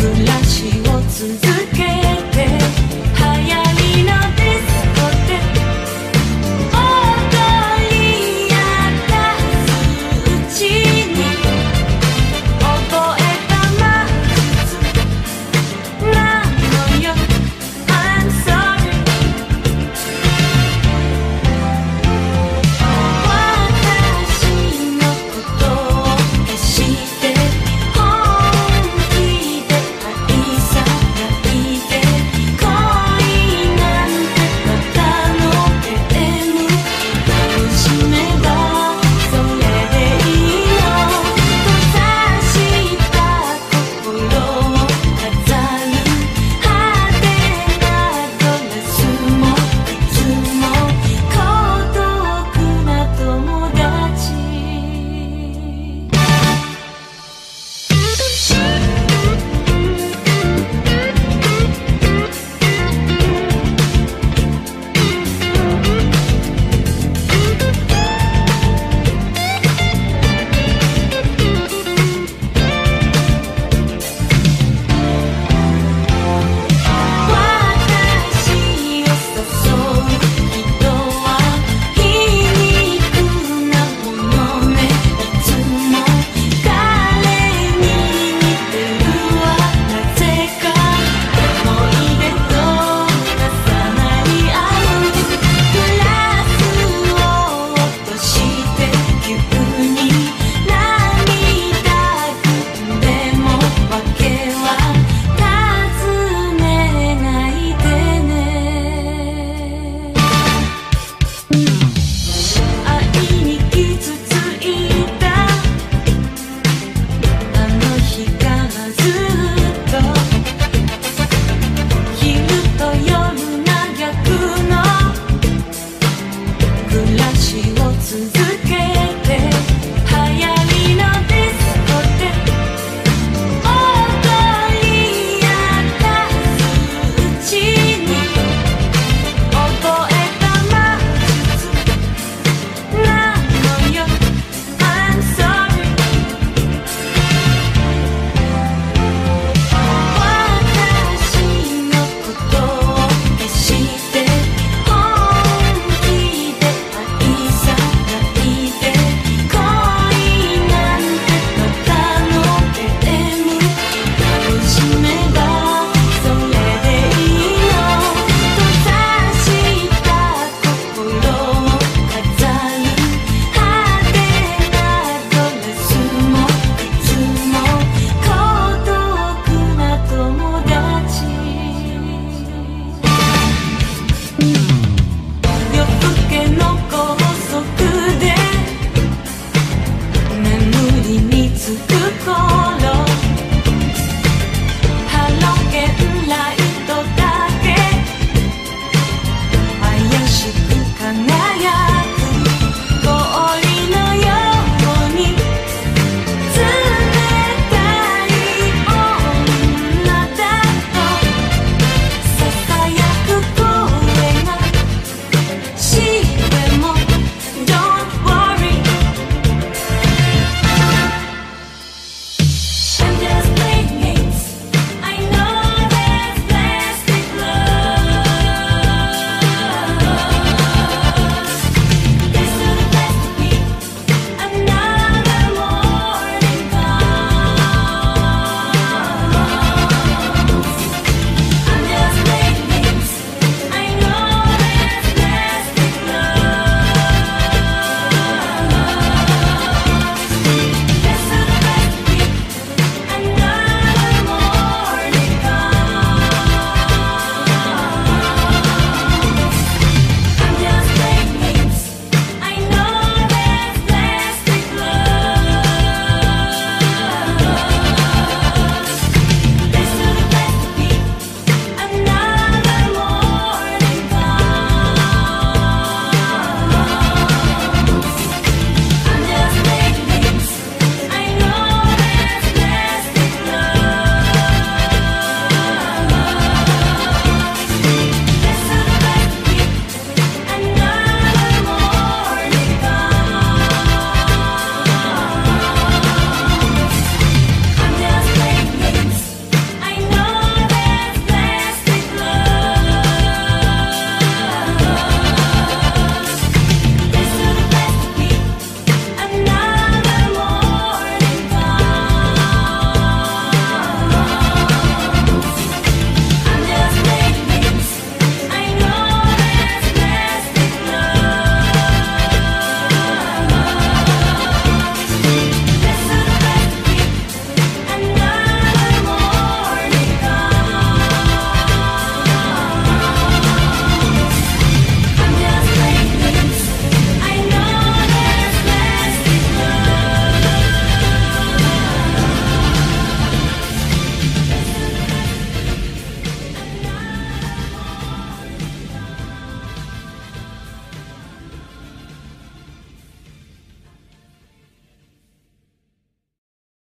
暮らしを続けて